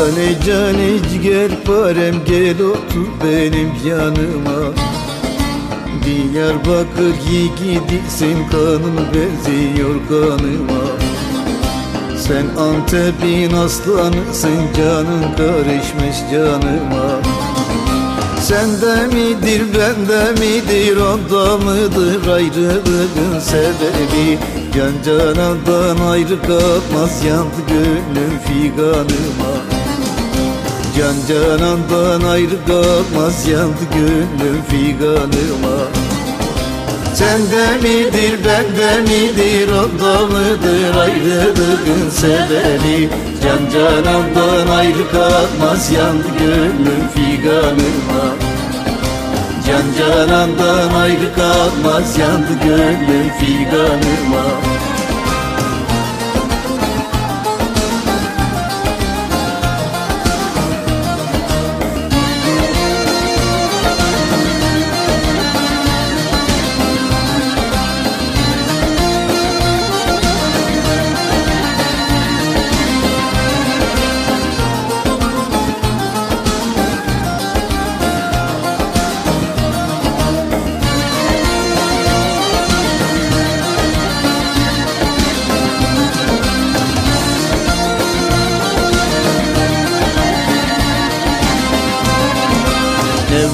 Cane cane ciğer parem gel otur benim yanıma. Diyarbakır yiğidisin kanın benziyor kanıma. Sen Antep'in aslanısın canın karışmış canıma. Sende midir bende midir onda mıdır? Ayrılığın sebebi Can canandan ayrı kalmaz yandı gönlüm figanıma Can canandan ayrı kalmaz yandı gönlüm figanıma Sende midir bende midir onda mıdır ayrılığın sebebi Can canandan ayrı kalmaz yandı gönlüm figanıma Can canandan ayrı kalmaz yandı gönlüm figanıma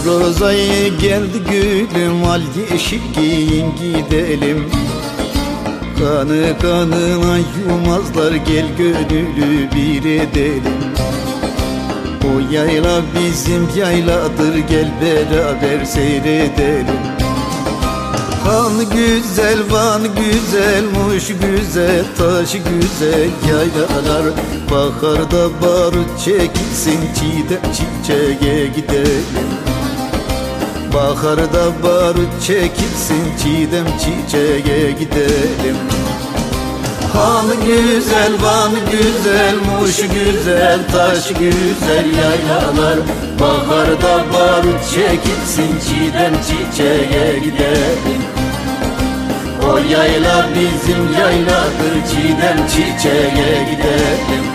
Nevroz ayı geldi gülüm al yeşil giyin gidelim. Kanı kanına yumazlar gel gönülü bir edelim. O yayla bizim yayladır gel beraber seyredelim. Kan güzel, van güzel, muş güzel, taş güzel yaylalar. Baharda barut çekilsin, çiğdem çiçeğe gidelim Baharda barut çekilsin, çiğdem çiçeğe gidelim. Han güzel, van güzel, muş güzel, taş güzel yaylalar. Baharda barut çekilsin, çiğdem çiçeğe gidelim. O yayla bizim yayladır, çiğdem çiçeğe gidelim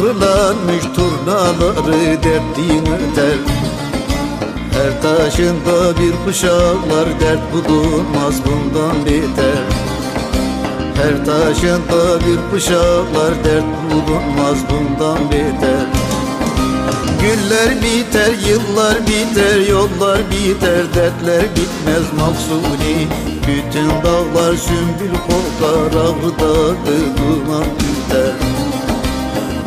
dağın ağrılanmış turnaları dertlin öter Her taşında bir kuşaklar dert bulunmaz bundan beter. Her taşında bir kuşaklar dert bulunmaz bundan beter. Güller biter, yıllar biter, yollar biter, dertler bitmez maksuni Bütün dağlar sümbül kokar, ağrı dağı duman tüter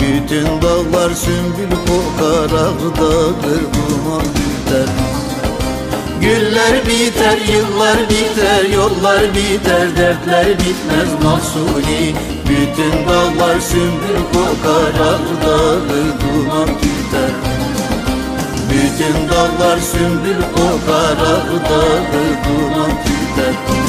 Bütün dağlar sümbül kokar, ağrı dağı duman tüter Güller biter, yıllar biter, yollar biter, dertler bitmez mahsuni. Bütün dağlar sümbül kokar, ağrı dağı duman tüter bütün dağlar sümbül kokar Ağdağı duman tüter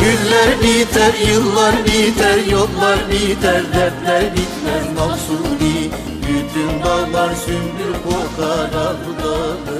Güller biter, yıllar biter Yollar biter, dertler bitmez. Mahsuni Bütün dağlar sümbül kokar Ağdağı